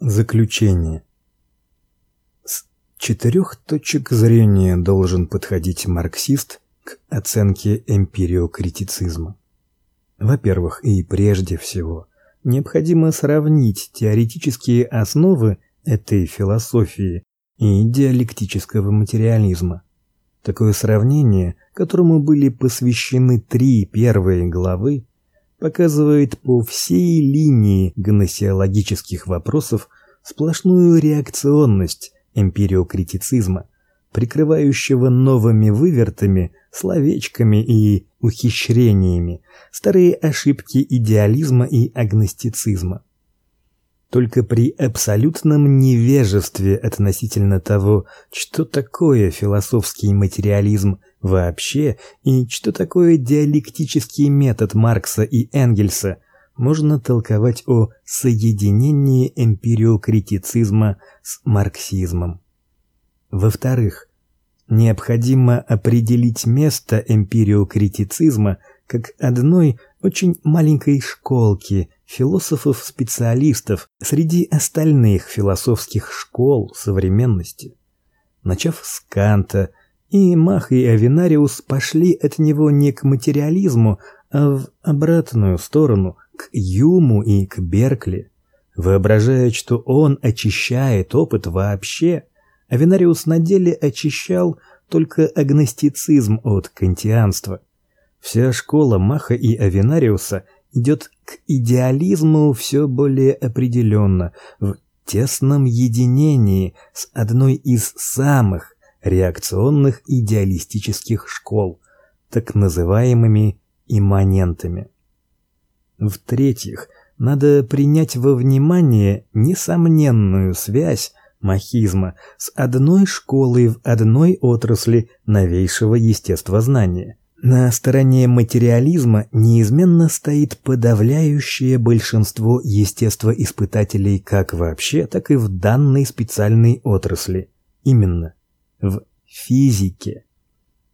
Заключение. С четырех точек зрения должен подходить марксист к оценке эмпириокритицизма. Во-первых, и прежде всего, необходимо сравнить теоретические основы этой философии и диалектического материализма. Такое сравнение, которому были посвящены три первые главы, показывает по всей линии гносеологических вопросов сплошную реакционность эмпириокритицизма, прикрывающего новыми вывертами, словечками и ухищрениями старые ошибки идеализма и агностицизма. Только при абсолютном невежестве относительно того, что такое философский материализм вообще и что такое диалектический метод Маркса и Энгельса, можно толковать о соединении эмпириокритицизма с марксизмом. Во-вторых, необходимо определить место эмпириокритицизма как одной очень маленькой школки философов-специалистов среди остальных философских школ современности. Начав с Канта, и Мах и Авинариус пошли от него не к материализму, а в обратную сторону, к Юму и к Беркли, воображая, что он очищает опыт вообще. Авинариус на деле очищал только агностицизм от кантианства. Вся школа Маха и Авинариуса идет к идеализму все более определенно, в тесном единении с одной из самых реакционных идеалистических школ, так называемыми имманентами. В-третьих, надо принять во внимание несомненную связь махизма с одной школой в одной отрасли новейшего естествознания – на стороне материализма неизменно стоит подавляющее большинство естествоиспытателей как вообще, так и в данной специальной отрасли, именно в физике.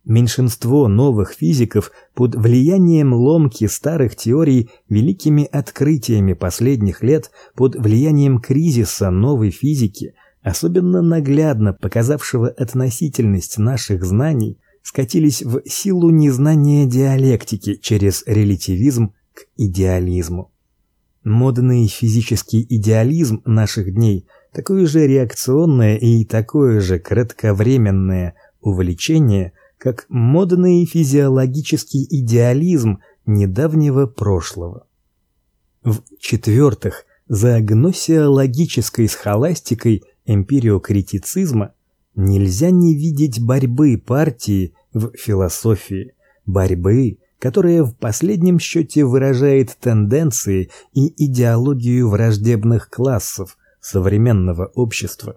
Меньшинство новых физиков под влиянием ломки старых теорий, великими открытиями последних лет, под влиянием кризиса новой физики, особенно наглядно показавшего относительность наших знаний, скатились в силу незнания диалектики через релятивизм к идеализму. Модный физический идеализм наших дней такое же реакционное и такое же кратковременное увлечение, как модный физиологический идеализм недавнего прошлого. В-четвертых, за гносеологической схоластикой эмпириокритицизма Нельзя не видеть борьбы партии в философии, борьбы, которая в последнем счете выражает тенденции и идеологию враждебных классов современного общества.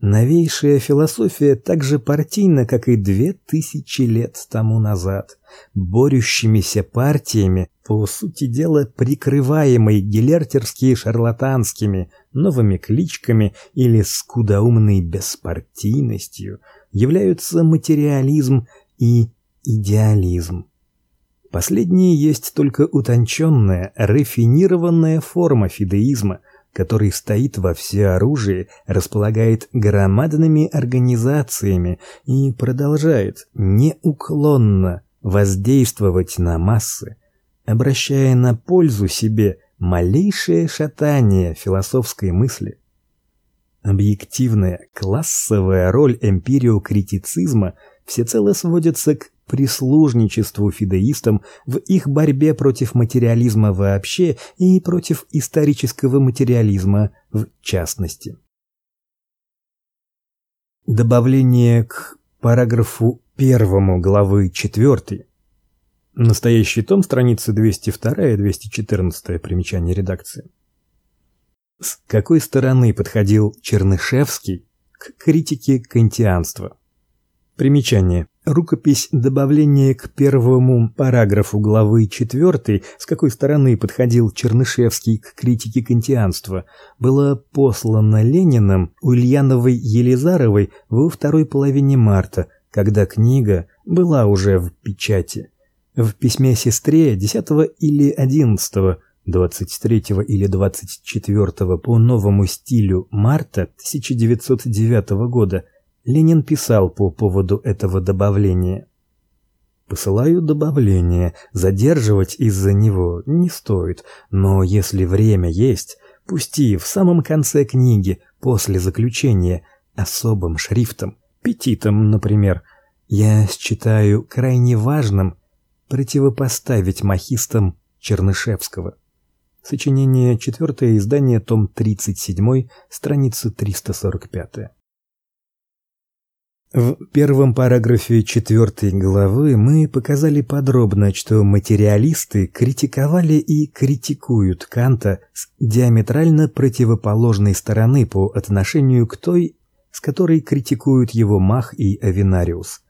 Новейшая философия так же партийна, как и две тысячи лет тому назад. Борющимися партиями, по сути дела прикрываемой гелертерскими шарлатанскими новыми кличками или скудоумной беспартийностью, являются материализм и идеализм. Последние есть только утонченная, рафинированная форма фидеизма – который стоит во всеоружии, располагает громадными организациями и продолжает неуклонно воздействовать на массы, обращая на пользу себе малейшее шатание философской мысли. Объективная классовая роль эмпириокритицизма всецело сводится к прислужничеству фидеистам в их борьбе против материализма вообще и против исторического материализма в частности. Добавление к параграфу первому главы 4. Настоящий том, страницы 202 и 214 примечание редакции. С какой стороны подходил Чернышевский к критике кантианства? Примечание. Рукопись добавления к первому параграфу главы 4, с какой стороны подходил Чернышевский к критике кантианства, была послана Лениным Ульяновой Елизаровой во второй половине марта, когда книга была уже в печати. В письме сестре 10 или 11 23 или 24 по новому стилю марта 1909 года Ленин писал по поводу этого добавления: Посылаю добавление, задерживать из-за него не стоит, но если время есть, пусти в самом конце книги, после заключения, особым шрифтом, петитом, например. Я считаю крайне важным противопоставить махистам Чернышевского. Сочинение, четвертое издание, том 37, страница 345. В первом параграфе четвертой главы мы показали подробно, что материалисты критиковали и критикуют Канта с диаметрально противоположной стороны по отношению к той, с которой критикуют его Мах и Авинариус.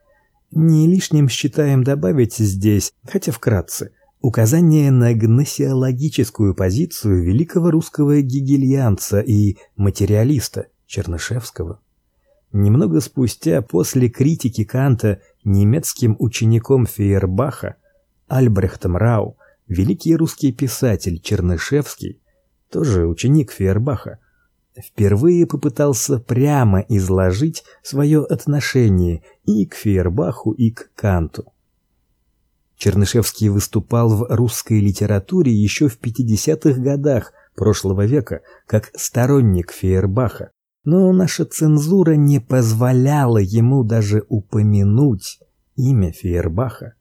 Не лишним считаем добавить здесь, хотя вкратце, указание на гносеологическую позицию великого русского гегельянца и материалиста Чернышевского. Немного спустя, после критики Канта немецким учеником Фейербаха Альбрехтом Рау, великий русский писатель Чернышевский, тоже ученик Фейербаха, впервые попытался прямо изложить свое отношение и к Фейербаху, и к Канту. Чернышевский выступал в русской литературе еще в 50-х годах прошлого века как сторонник Фейербаха, но наша цензура не позволяла ему даже упомянуть имя Фейербаха.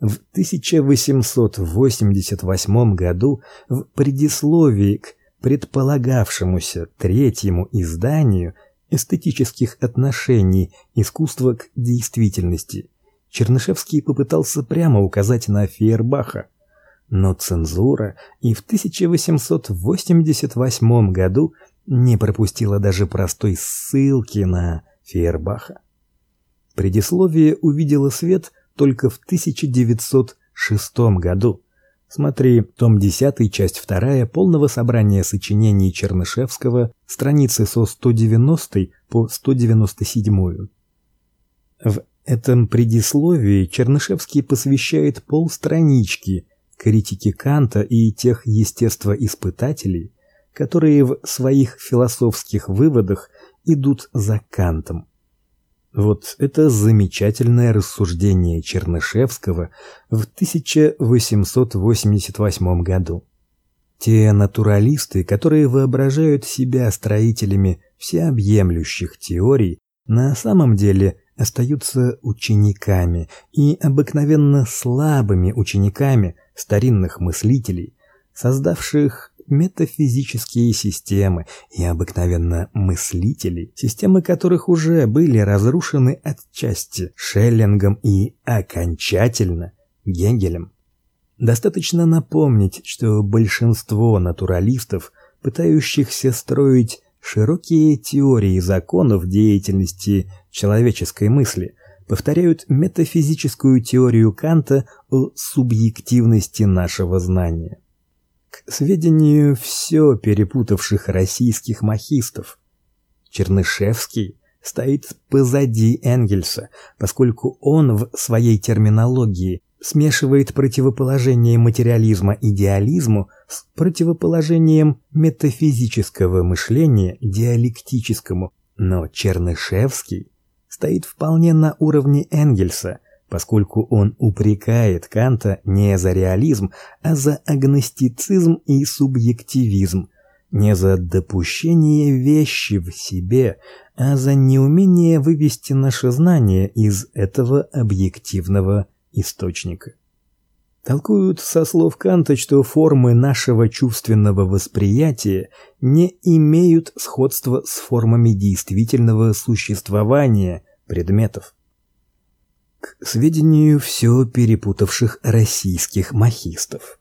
В 1888 году в предисловии к предполагавшемуся третьему изданию эстетических отношений искусства к действительности Чернышевский попытался прямо указать на Фейербаха, но цензура и в 1888 году не пропустила даже простой ссылки на Фейербаха. Предисловие увидело свет только в 1906 году. Смотри, том 10, часть 2 полного собрания сочинений Чернышевского, страницы со 190 по 197. В этом предисловии Чернышевский посвящает полстранички критике Канта и тех естествоиспытателей, которые в своих философских выводах идут за Кантом. Вот это замечательное рассуждение Чернышевского в 1888 году. Те натуралисты, которые воображают себя строителями всеобъемлющих теорий, на самом деле остаются учениками и обыкновенно слабыми учениками старинных мыслителей, создавших метафизические системы и обыкновенно мыслителей, системы которых уже были разрушены отчасти Шеллингом и окончательно Гегелем. Достаточно напомнить, что большинство натуралистов, пытающихся строить широкие теории законов деятельности человеческой мысли повторяют метафизическую теорию Канта о субъективности нашего знания. К сведению все перепутавших российских махистов, Чернышевский стоит позади Энгельса, поскольку он в своей терминологии смешивает противоположение материализма идеализму с противоположением метафизического мышления диалектическому. Но Чернышевский стоит вполне на уровне Энгельса, поскольку он упрекает Канта не за реализм, а за агностицизм и субъективизм, не за допущение вещи в себе, а за неумение вывести наше знание из этого объективного источника. Толкуют со слов Канта, что формы нашего чувственного восприятия не имеют сходства с формами действительного существования предметов. К сведению все перепутавших российских махистов.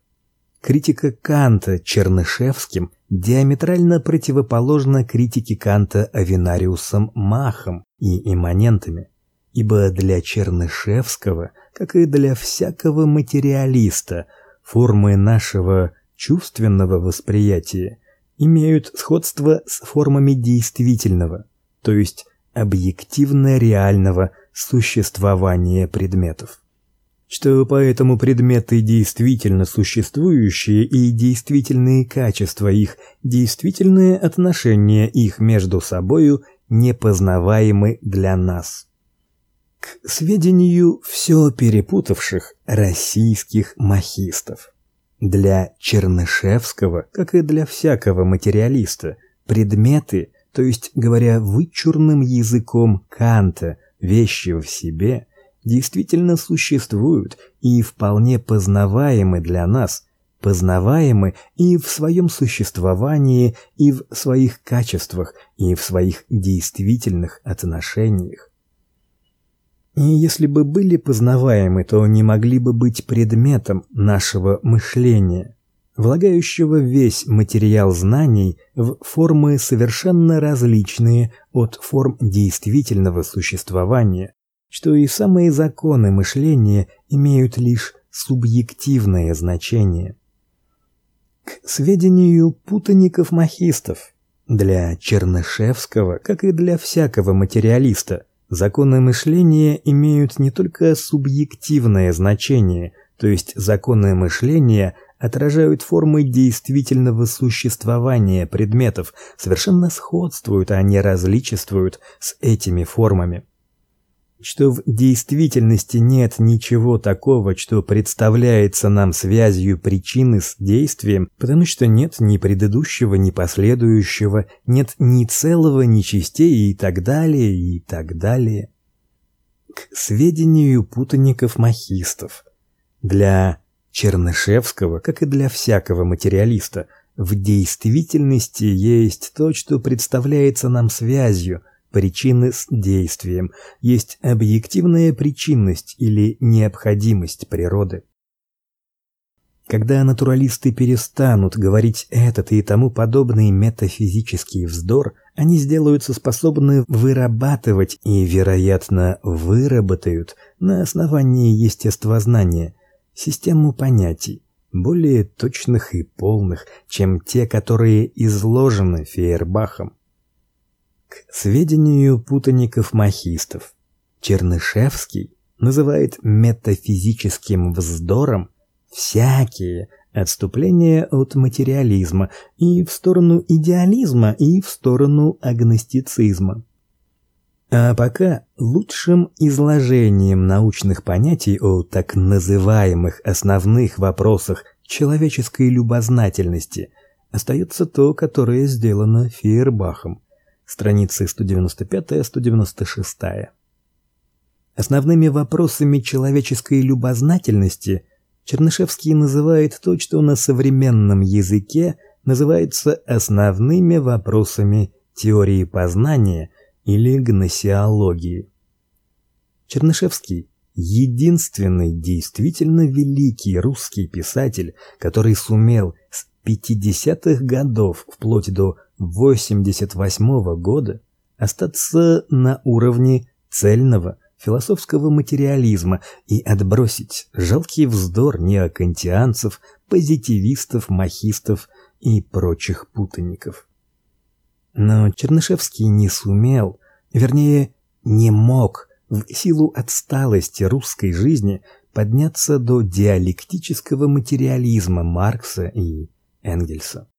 Критика Канта Чернышевским диаметрально противоположна критике Канта Авинариусом Махом и имманентами, ибо для Чернышевского – как и для всякого материалиста, формы нашего чувственного восприятия имеют сходство с формами действительного, то есть объективно реального существования предметов. что поэтому предметы действительно существующие и действительные качества их, действительные отношения их между собою непознаваемы для нас. К сведению все перепутавших российских махистов. Для Чернышевского, как и для всякого материалиста, предметы, то есть, говоря вычурным языком Канта, вещи в себе – действительно существуют и вполне познаваемы для нас, познаваемы и в своем существовании, и в своих качествах, и в своих действительных отношениях. И если бы были познаваемы, то не могли бы быть предметом нашего мышления, влагающего весь материал знаний в формы совершенно различные от форм действительного существования, что и самые законы мышления имеют лишь субъективное значение. К сведению путаников-махистов, для Чернышевского, как и для всякого материалиста, законы мышления имеют не только субъективное значение, то есть законы мышления отражают формы действительного существования предметов, совершенно сходствуют, а не различествуют с этими формами что в действительности нет ничего такого, что представляется нам связью причины с действием, потому что нет ни предыдущего, ни последующего, нет ни целого, ни частей и так далее, и так далее. К сведению путаников-махистов. Для Чернышевского, как и для всякого материалиста, в действительности есть то, что представляется нам связью – причины с действием, есть объективная причинность или необходимость природы. Когда натуралисты перестанут говорить этот и тому подобный метафизический вздор, они сделаются способны вырабатывать и, вероятно, выработают на основании естествознания систему понятий, более точных и полных, чем те, которые изложены Фейербахом. К сведению путаников-махистов, Чернышевский называет метафизическим вздором всякие отступления от материализма и в сторону идеализма, и в сторону агностицизма. А пока лучшим изложением научных понятий о так называемых основных вопросах человеческой любознательности остается то, которое сделано Фейербахом – страницы 195-196. Основными вопросами человеческой любознательности Чернышевский называет то, что на современном языке называется основными вопросами теории познания или гносеологии. Чернышевский единственный действительно великий русский писатель, который сумел с 50-х годов вплоть до 88 года остаться на уровне цельного философского материализма и отбросить жалкий вздор неокантианцев, позитивистов, махистов и прочих путаников. Но Чернышевский не сумел, вернее, не мог в силу отсталости русской жизни подняться до диалектического материализма Маркса и Энгельса.